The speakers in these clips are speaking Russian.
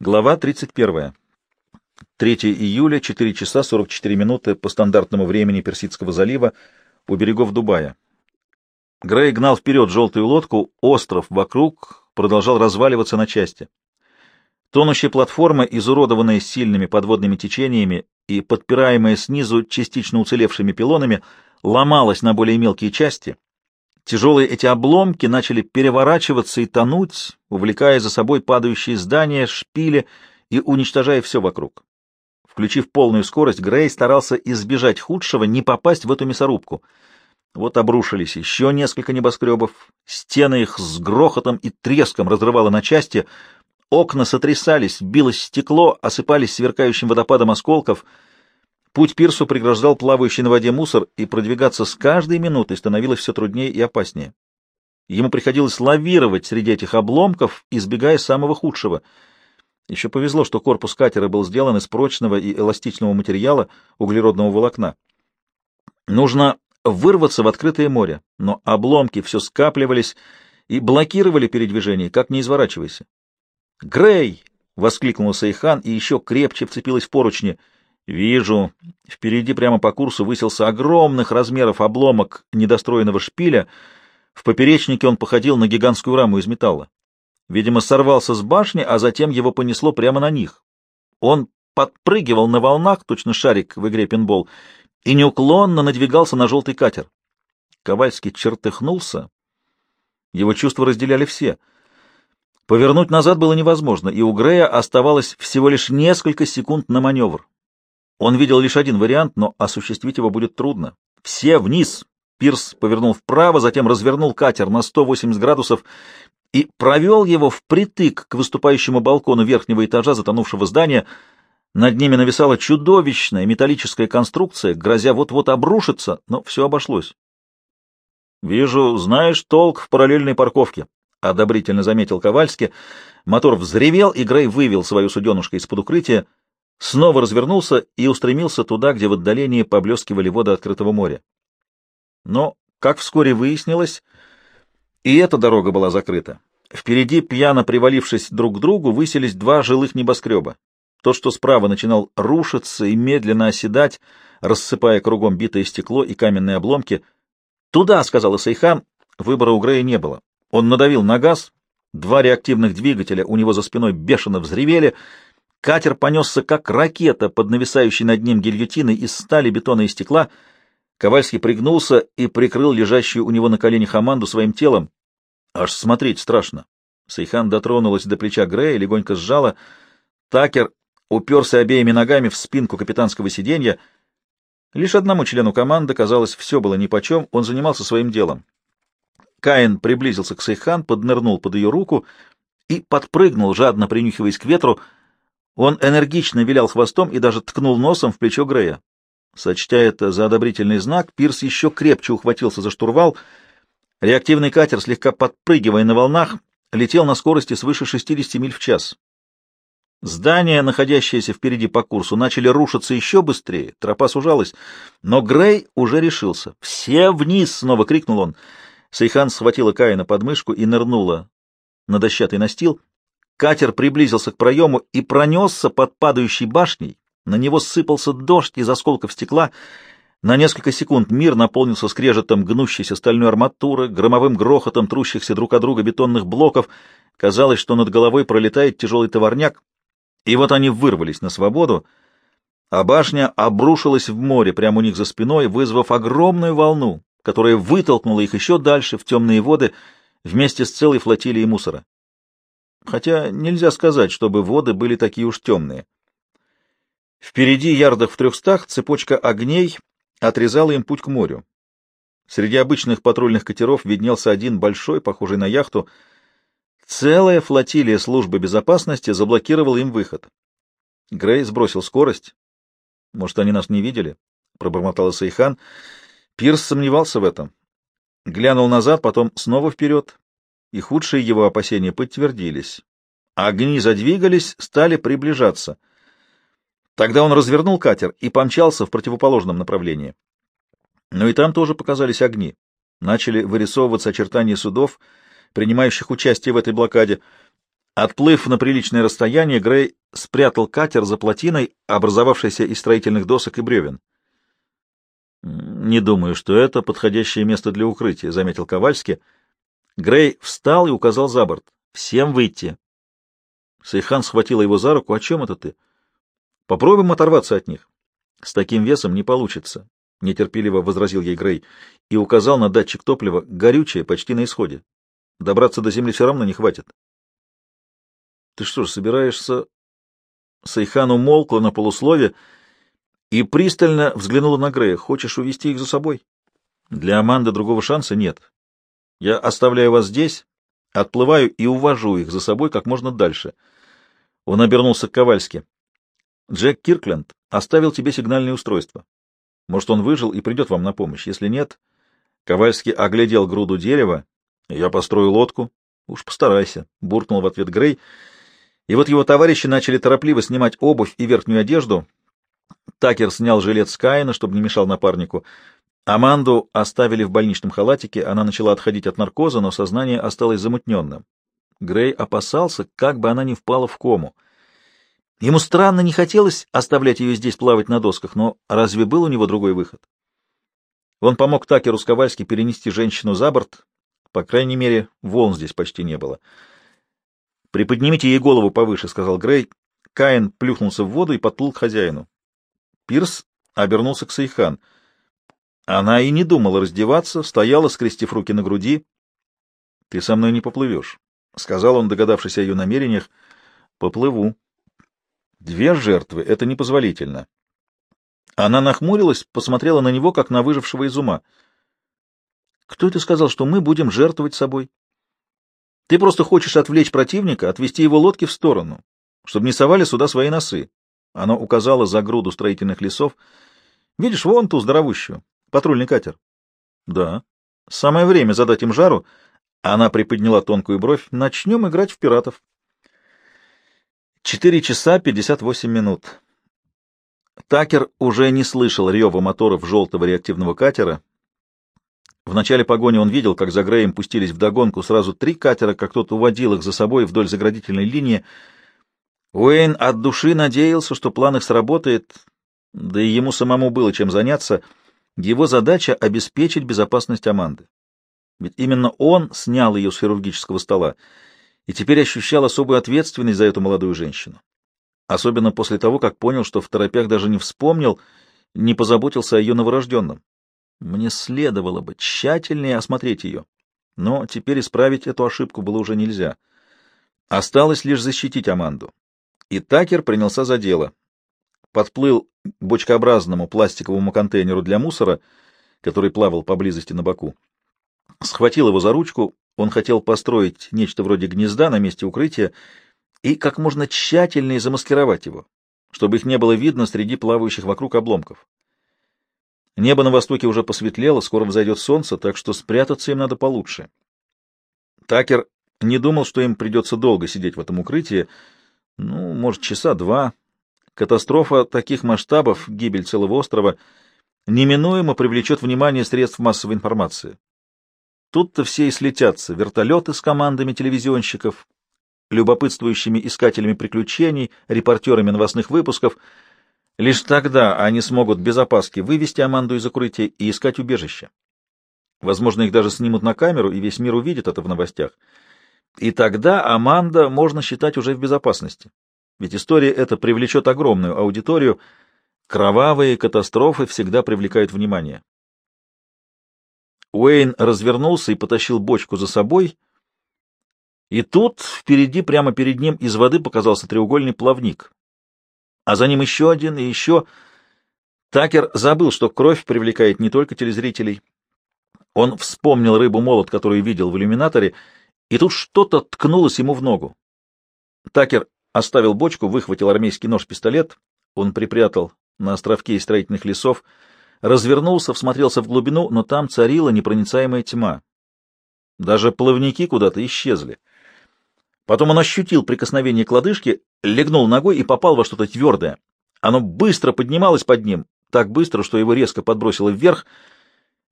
Глава 31. 3 июля, 4 часа 44 минуты по стандартному времени Персидского залива у берегов Дубая. Грей гнал вперед желтую лодку, остров вокруг продолжал разваливаться на части. Тонущая платформа, изуродованная сильными подводными течениями и подпираемая снизу частично уцелевшими пилонами, ломалась на более мелкие части. Тяжелые эти обломки начали переворачиваться и тонуть, увлекая за собой падающие здания, шпили и уничтожая все вокруг. Включив полную скорость, Грей старался избежать худшего, не попасть в эту мясорубку. Вот обрушились еще несколько небоскребов, стены их с грохотом и треском разрывало на части, окна сотрясались, билось стекло, осыпались сверкающим водопадом осколков — Путь пирсу преграждал плавающий на воде мусор, и продвигаться с каждой минутой становилось все труднее и опаснее. Ему приходилось лавировать среди этих обломков, избегая самого худшего. Еще повезло, что корпус катера был сделан из прочного и эластичного материала углеродного волокна. Нужно вырваться в открытое море, но обломки все скапливались и блокировали передвижение, как не изворачивайся. «Грей!» — воскликнула Сайхан и еще крепче вцепилась в поручни — Вижу. Впереди прямо по курсу высился огромных размеров обломок недостроенного шпиля. В поперечнике он походил на гигантскую раму из металла. Видимо, сорвался с башни, а затем его понесло прямо на них. Он подпрыгивал на волнах, точно шарик в игре пинбол, и неуклонно надвигался на желтый катер. Ковальский чертыхнулся. Его чувства разделяли все. Повернуть назад было невозможно, и у Грея оставалось всего лишь несколько секунд на маневр. Он видел лишь один вариант, но осуществить его будет трудно. Все вниз! Пирс повернул вправо, затем развернул катер на 180 градусов и провел его впритык к выступающему балкону верхнего этажа затонувшего здания. Над ними нависала чудовищная металлическая конструкция, грозя вот-вот обрушиться, но все обошлось. — Вижу, знаешь толк в параллельной парковке, — одобрительно заметил Ковальский. Мотор взревел, и Грей вывел свою суденушку из-под укрытия — снова развернулся и устремился туда, где в отдалении поблескивали воды открытого моря. Но, как вскоре выяснилось, и эта дорога была закрыта. Впереди, пьяно привалившись друг к другу, высились два жилых небоскреба. Тот, что справа, начинал рушиться и медленно оседать, рассыпая кругом битое стекло и каменные обломки. «Туда!» — сказал Исайхан. Выбора у Грея не было. Он надавил на газ, два реактивных двигателя у него за спиной бешено взревели — Катер понесся, как ракета, под нависающей над ним гильотиной из стали, бетона и стекла. Ковальский пригнулся и прикрыл лежащую у него на коленях Аманду своим телом. Аж смотреть страшно. Сейхан дотронулась до плеча Грея, легонько сжала. Такер уперся обеими ногами в спинку капитанского сиденья. Лишь одному члену команды, казалось, все было нипочем, он занимался своим делом. Каин приблизился к Сейхан, поднырнул под ее руку и подпрыгнул, жадно принюхиваясь к ветру, он энергично вилял хвостом и даже ткнул носом в плечо Грея. Сочтя это за одобрительный знак, Пирс еще крепче ухватился за штурвал. Реактивный катер, слегка подпрыгивая на волнах, летел на скорости свыше 60 миль в час. Здания, находящиеся впереди по курсу, начали рушиться еще быстрее, тропа сужалась, но Грей уже решился. «Все вниз!» — снова крикнул он. Сейхан схватила Каина под мышку и нырнула на дощатый настил. Катер приблизился к проему и пронесся под падающей башней. На него сыпался дождь из осколков стекла. На несколько секунд мир наполнился скрежетом гнущейся стальной арматуры, громовым грохотом трущихся друг от друга бетонных блоков. Казалось, что над головой пролетает тяжелый товарняк. И вот они вырвались на свободу, а башня обрушилась в море прямо у них за спиной, вызвав огромную волну, которая вытолкнула их еще дальше в темные воды вместе с целой флотилией мусора хотя нельзя сказать, чтобы воды были такие уж темные. Впереди, ярдах в трехстах, цепочка огней отрезала им путь к морю. Среди обычных патрульных катеров виднелся один большой, похожий на яхту. Целая флотилия службы безопасности заблокировала им выход. Грей сбросил скорость. Может, они нас не видели? — пробормотала Сайхан. Пирс сомневался в этом. Глянул назад, потом снова вперед и худшие его опасения подтвердились. Огни задвигались, стали приближаться. Тогда он развернул катер и помчался в противоположном направлении. Но и там тоже показались огни. Начали вырисовываться очертания судов, принимающих участие в этой блокаде. Отплыв на приличное расстояние, Грей спрятал катер за плотиной, образовавшейся из строительных досок и бревен. «Не думаю, что это подходящее место для укрытия», — заметил Ковальский. Грей встал и указал за борт. «Всем выйти». Сайхан схватила его за руку. «О чем это ты?» «Попробуем оторваться от них». «С таким весом не получится», — нетерпеливо возразил ей Грей и указал на датчик топлива. «Горючее, почти на исходе. Добраться до земли все равно не хватит». Ты что ж, собираешься... Сайхан умолкла на полуслове и пристально взглянула на Грея. Хочешь увести их за собой? Для Аманды другого шанса нет. Я оставляю вас здесь, отплываю и увожу их за собой как можно дальше. Он обернулся к Ковальски. Джек Киркленд оставил тебе сигнальное устройство. Может, он выжил и придет вам на помощь. Если нет... Ковальский оглядел груду дерева. Я построю лодку. Уж постарайся, — буркнул в ответ Грей, — и вот его товарищи начали торопливо снимать обувь и верхнюю одежду. Такер снял жилет с Каина, чтобы не мешал напарнику. Аманду оставили в больничном халатике, она начала отходить от наркоза, но сознание осталось замутненным. Грей опасался, как бы она не впала в кому. Ему странно не хотелось оставлять ее здесь плавать на досках, но разве был у него другой выход? Он помог Такеру с Ковальски перенести женщину за борт, по крайней мере, волн здесь почти не было. «Приподнимите ей голову повыше», — сказал Грей. Каин плюхнулся в воду и подплыл к хозяину. Пирс обернулся к Сайхан. Она и не думала раздеваться, стояла, скрестив руки на груди. — Ты со мной не поплывешь, — сказал он, догадавшись о ее намерениях. — Поплыву. Две жертвы — это непозволительно. Она нахмурилась, посмотрела на него, как на выжившего из ума. — Кто это сказал, что мы будем жертвовать собой? Ты просто хочешь отвлечь противника, отвести его лодки в сторону, чтобы не совали сюда свои носы. Она указала за груду строительных лесов. Видишь, вон ту здоровущую. Патрульный катер. Да. Самое время задать им жару. Она приподняла тонкую бровь. Начнем играть в пиратов. Четыре часа пятьдесят восемь минут. Такер уже не слышал рева моторов желтого реактивного катера, в начале погони он видел, как за Греем пустились вдогонку сразу три катера, как тот уводил их за собой вдоль заградительной линии. Уэйн от души надеялся, что план их сработает, да и ему самому было чем заняться. Его задача — обеспечить безопасность Аманды. Ведь именно он снял ее с хирургического стола и теперь ощущал особую ответственность за эту молодую женщину. Особенно после того, как понял, что в торопях даже не вспомнил, не позаботился о ее новорожденном. Мне следовало бы тщательнее осмотреть ее. Но теперь исправить эту ошибку было уже нельзя. Осталось лишь защитить Аманду. И Такер принялся за дело. Подплыл к бочкообразному пластиковому контейнеру для мусора, который плавал поблизости на боку. Схватил его за ручку, он хотел построить нечто вроде гнезда на месте укрытия и как можно тщательнее замаскировать его, чтобы их не было видно среди плавающих вокруг обломков. Небо на востоке уже посветлело, скоро взойдет солнце, так что спрятаться им надо получше. Такер не думал, что им придется долго сидеть в этом укрытии, ну, может, часа два. Катастрофа таких масштабов, гибель целого острова, неминуемо привлечет внимание средств массовой информации. Тут-то все и слетятся, вертолеты с командами телевизионщиков, любопытствующими искателями приключений, репортерами новостных выпусков — Лишь тогда они смогут без опаски вывести Аманду из укрытия и искать убежище. Возможно, их даже снимут на камеру, и весь мир увидит это в новостях. И тогда Аманда можно считать уже в безопасности. Ведь история эта привлечет огромную аудиторию. Кровавые катастрофы всегда привлекают внимание. Уэйн развернулся и потащил бочку за собой, и тут впереди, прямо перед ним, из воды показался треугольный плавник, а за ним еще один и еще. Такер забыл, что кровь привлекает не только телезрителей. Он вспомнил рыбу-молот, которую видел в иллюминаторе, и тут что-то ткнулось ему в ногу. Такер оставил бочку, выхватил армейский нож-пистолет, он припрятал на островке из строительных лесов, развернулся, всмотрелся в глубину, но там царила непроницаемая тьма. Даже плавники куда-то исчезли. Потом он ощутил прикосновение к лодыжке, легнул ногой и попал во что-то твердое. Оно быстро поднималось под ним, так быстро, что его резко подбросило вверх.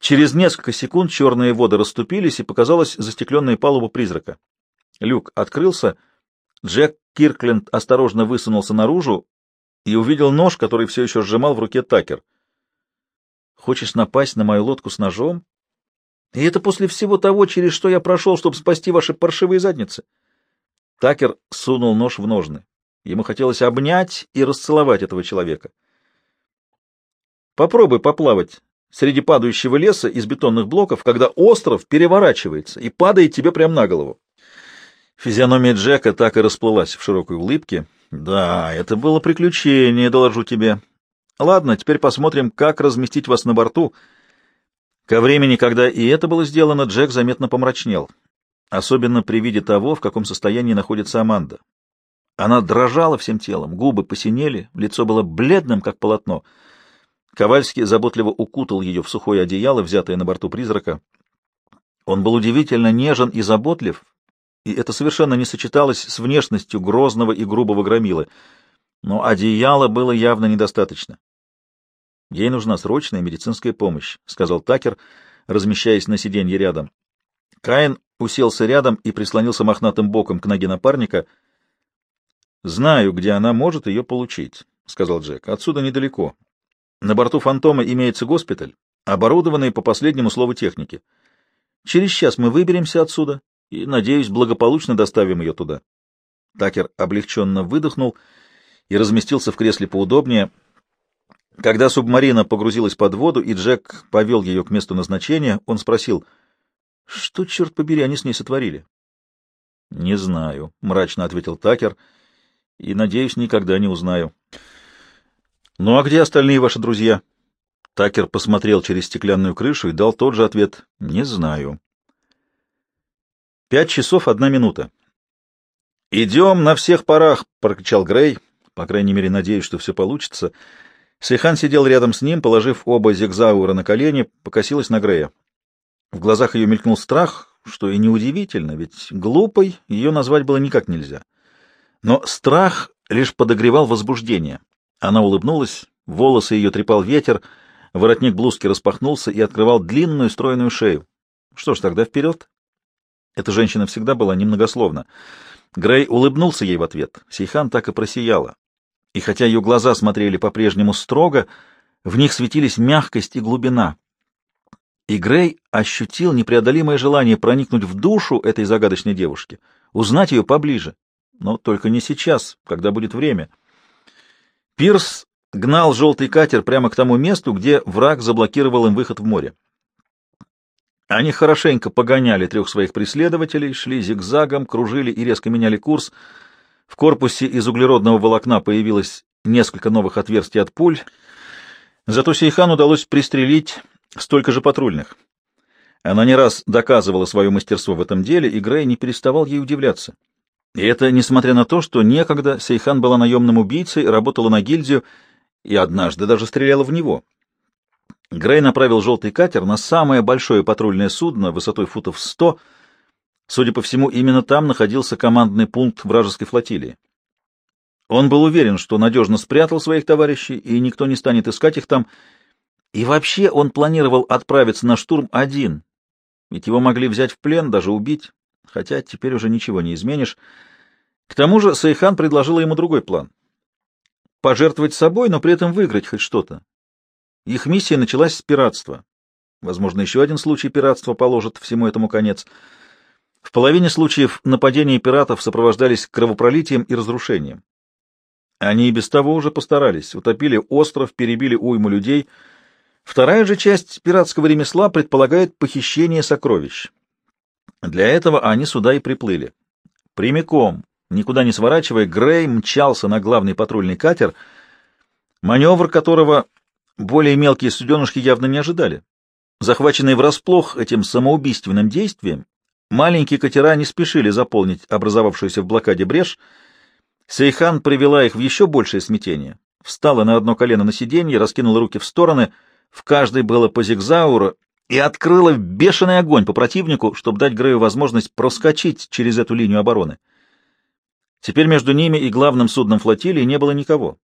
Через несколько секунд черные воды расступились, и показалась застекленная палуба призрака. Люк открылся. Джек Киркленд осторожно высунулся наружу и увидел нож, который все еще сжимал в руке Такер. «Хочешь напасть на мою лодку с ножом? И это после всего того, через что я прошел, чтобы спасти ваши паршивые задницы?» Такер сунул нож в ножны. Ему хотелось обнять и расцеловать этого человека. Попробуй поплавать среди падающего леса из бетонных блоков, когда остров переворачивается и падает тебе прямо на голову. Физиономия Джека так и расплылась в широкой улыбке. Да, это было приключение, доложу тебе. Ладно, теперь посмотрим, как разместить вас на борту. Ко времени, когда и это было сделано, Джек заметно помрачнел. Особенно при виде того, в каком состоянии находится Аманда. Она дрожала всем телом, губы посинели, лицо было бледным, как полотно. Ковальский заботливо укутал ее в сухое одеяло, взятое на борту призрака. Он был удивительно нежен и заботлив, и это совершенно не сочеталось с внешностью грозного и грубого громилы. Но одеяла было явно недостаточно. «Ей нужна срочная медицинская помощь», — сказал Такер, размещаясь на сиденье рядом. Каин уселся рядом и прислонился мохнатым боком к ноге напарника. «Знаю, где она может ее получить», — сказал Джек. «Отсюда недалеко. На борту «Фантома» имеется госпиталь, оборудованный по последнему слову техники. Через час мы выберемся отсюда и, надеюсь, благополучно доставим ее туда. Такер облегченно выдохнул и разместился в кресле поудобнее. Когда субмарина погрузилась под воду, и Джек повел ее к месту назначения, он спросил, что, черт побери, они с ней сотворили? — Не знаю, — мрачно ответил Такер, — и, надеюсь, никогда не узнаю. — Ну а где остальные ваши друзья? Такер посмотрел через стеклянную крышу и дал тот же ответ — не знаю. Пять часов одна минута. «Идем на всех парах!» — прокричал Грей. По крайней мере, надеюсь, что все получится. Сейхан сидел рядом с ним, положив оба зигзаура на колени, покосилась на Грея. В глазах ее мелькнул страх, что и неудивительно, ведь глупой ее назвать было никак нельзя. Но страх лишь подогревал возбуждение. Она улыбнулась, волосы ее трепал ветер, воротник блузки распахнулся и открывал длинную стройную шею. Что ж, тогда вперед. Эта женщина всегда была немногословна. Грей улыбнулся ей в ответ. Сейхан так и просияла. И хотя ее глаза смотрели по-прежнему строго, в них светились мягкость и глубина. И Грей ощутил непреодолимое желание проникнуть в душу этой загадочной девушки, узнать ее поближе. Но только не сейчас, когда будет время. Пирс гнал желтый катер прямо к тому месту, где враг заблокировал им выход в море. Они хорошенько погоняли трех своих преследователей, шли зигзагом, кружили и резко меняли курс. В корпусе из углеродного волокна появилось несколько новых отверстий от пуль. Зато Сейхан удалось пристрелить столько же патрульных. Она не раз доказывала свое мастерство в этом деле, и Грей не переставал ей удивляться. И это несмотря на то, что некогда Сейхан была наемным убийцей, работала на гильдию и однажды даже стреляла в него. Грей направил желтый катер на самое большое патрульное судно высотой футов 100. Судя по всему, именно там находился командный пункт вражеской флотилии. Он был уверен, что надежно спрятал своих товарищей, и никто не станет искать их там. И вообще он планировал отправиться на штурм один, ведь его могли взять в плен, даже убить, хотя теперь уже ничего не изменишь. К тому же Сайхан предложила ему другой план — пожертвовать собой, но при этом выиграть хоть что-то. Их миссия началась с пиратства. Возможно, еще один случай пиратства положит всему этому конец. В половине случаев нападения пиратов сопровождались кровопролитием и разрушением. Они и без того уже постарались, утопили остров, перебили уйму людей. Вторая же часть пиратского ремесла предполагает похищение сокровищ. Для этого они сюда и приплыли. Прямиком, никуда не сворачивая, Грей мчался на главный патрульный катер, маневр которого более мелкие суденышки явно не ожидали. Захваченные врасплох этим самоубийственным действием, маленькие катера не спешили заполнить образовавшуюся в блокаде брешь. Сейхан привела их в еще большее смятение. Встала на одно колено на сиденье, раскинула руки в стороны, в каждой было по зигзауру, и открыла бешеный огонь по противнику, чтобы дать Грею возможность проскочить через эту линию обороны. Теперь между ними и главным судном флотилии не было никого.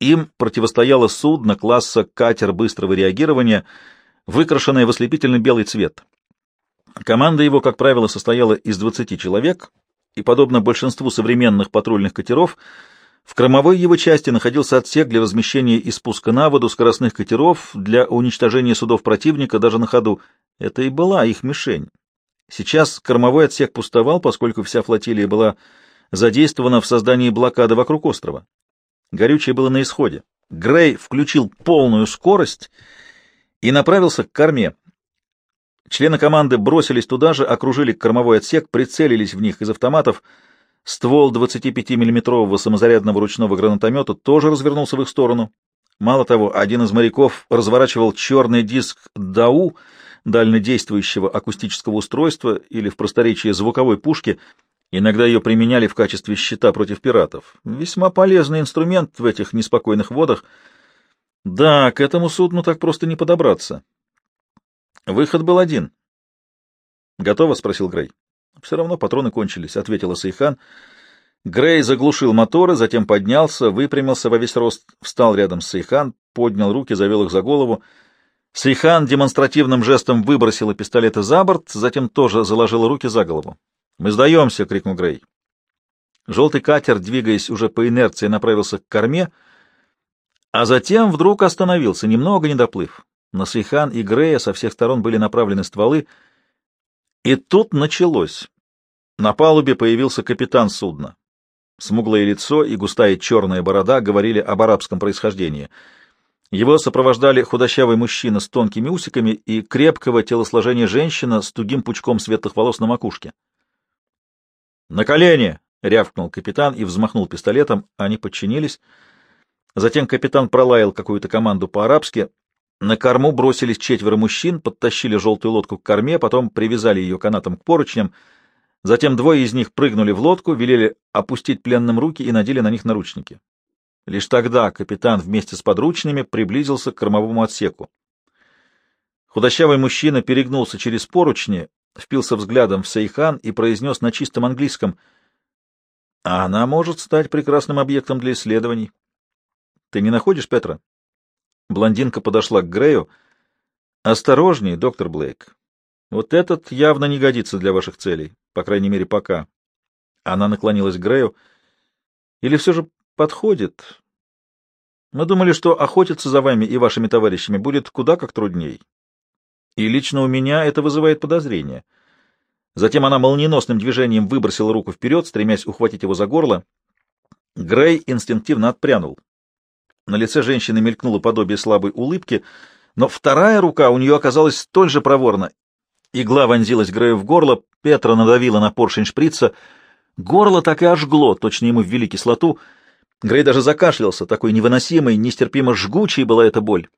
Им противостояло судно класса катер быстрого реагирования, выкрашенное в ослепительно белый цвет. Команда его, как правило, состояла из 20 человек, и, подобно большинству современных патрульных катеров, в кормовой его части находился отсек для размещения и спуска на воду скоростных катеров для уничтожения судов противника даже на ходу. Это и была их мишень. Сейчас кормовой отсек пустовал, поскольку вся флотилия была задействована в создании блокады вокруг острова. Горючее было на исходе. Грей включил полную скорость и направился к корме. Члены команды бросились туда же, окружили кормовой отсек, прицелились в них из автоматов — Ствол 25-миллиметрового самозарядного ручного гранатомета тоже развернулся в их сторону. Мало того, один из моряков разворачивал черный диск ДАУ, дальнодействующего акустического устройства или в просторечии звуковой пушки. Иногда ее применяли в качестве щита против пиратов. Весьма полезный инструмент в этих неспокойных водах. Да, к этому судну так просто не подобраться. Выход был один. «Готово?» — спросил Грей. Все равно патроны кончились, — ответила Сайхан. Грей заглушил моторы, затем поднялся, выпрямился во весь рост, встал рядом с Сайхан, поднял руки, завел их за голову. Сайхан демонстративным жестом выбросила пистолеты за борт, затем тоже заложила руки за голову. «Мы сдаемся!» — крикнул Грей. Желтый катер, двигаясь уже по инерции, направился к корме, а затем вдруг остановился, немного не доплыв. На Сейхан и Грея со всех сторон были направлены стволы — и тут началось. На палубе появился капитан судна. Смуглое лицо и густая черная борода говорили об арабском происхождении. Его сопровождали худощавый мужчина с тонкими усиками и крепкого телосложения женщина с тугим пучком светлых волос на макушке. «На колени!» — рявкнул капитан и взмахнул пистолетом. Они подчинились. Затем капитан пролаял какую-то команду по-арабски. На корму бросились четверо мужчин, подтащили желтую лодку к корме, потом привязали ее канатом к поручням. Затем двое из них прыгнули в лодку, велели опустить пленным руки и надели на них наручники. Лишь тогда капитан вместе с подручными приблизился к кормовому отсеку. Худощавый мужчина перегнулся через поручни, впился взглядом в Сейхан и произнес на чистом английском «А она может стать прекрасным объектом для исследований. Ты не находишь, Петра?» Блондинка подошла к Грею. «Осторожней, доктор Блейк. Вот этот явно не годится для ваших целей, по крайней мере, пока». Она наклонилась к Грею. «Или все же подходит? Мы думали, что охотиться за вами и вашими товарищами будет куда как трудней. И лично у меня это вызывает подозрение». Затем она молниеносным движением выбросила руку вперед, стремясь ухватить его за горло. Грей инстинктивно отпрянул. На лице женщины мелькнуло подобие слабой улыбки, но вторая рука у нее оказалась столь же проворна. Игла вонзилась Грею в горло, Петра надавила на поршень шприца. Горло так и ожгло, точно ему ввели кислоту. Грей даже закашлялся, такой невыносимой, нестерпимо жгучей была эта боль.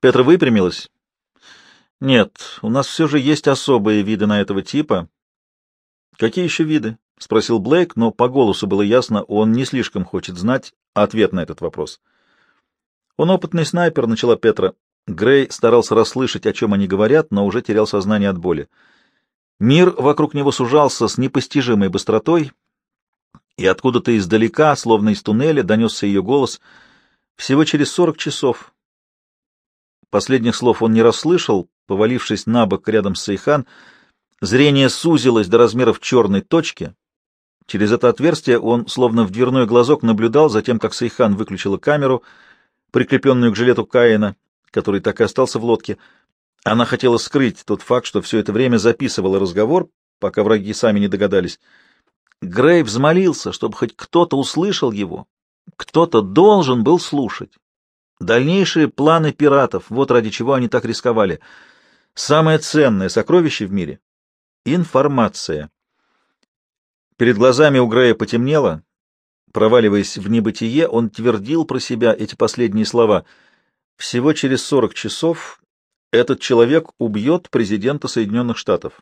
Петра выпрямилась. «Нет, у нас все же есть особые виды на этого типа». «Какие еще виды?» — спросил Блейк, но по голосу было ясно, он не слишком хочет знать ответ на этот вопрос. «Он опытный снайпер», — начала Петра. Грей старался расслышать, о чем они говорят, но уже терял сознание от боли. Мир вокруг него сужался с непостижимой быстротой, и откуда-то издалека, словно из туннеля, донесся ее голос всего через сорок часов. Последних слов он не расслышал, повалившись на бок рядом с Сейхан, зрение сузилось до размеров черной точки, Через это отверстие он, словно в дверной глазок, наблюдал за тем, как Сейхан выключила камеру, прикрепленную к жилету Каина, который так и остался в лодке. Она хотела скрыть тот факт, что все это время записывала разговор, пока враги сами не догадались. Грей взмолился, чтобы хоть кто-то услышал его. Кто-то должен был слушать. Дальнейшие планы пиратов, вот ради чего они так рисковали. Самое ценное сокровище в мире — информация. Перед глазами у Грея потемнело. Проваливаясь в небытие, он твердил про себя эти последние слова. «Всего через сорок часов этот человек убьет президента Соединенных Штатов».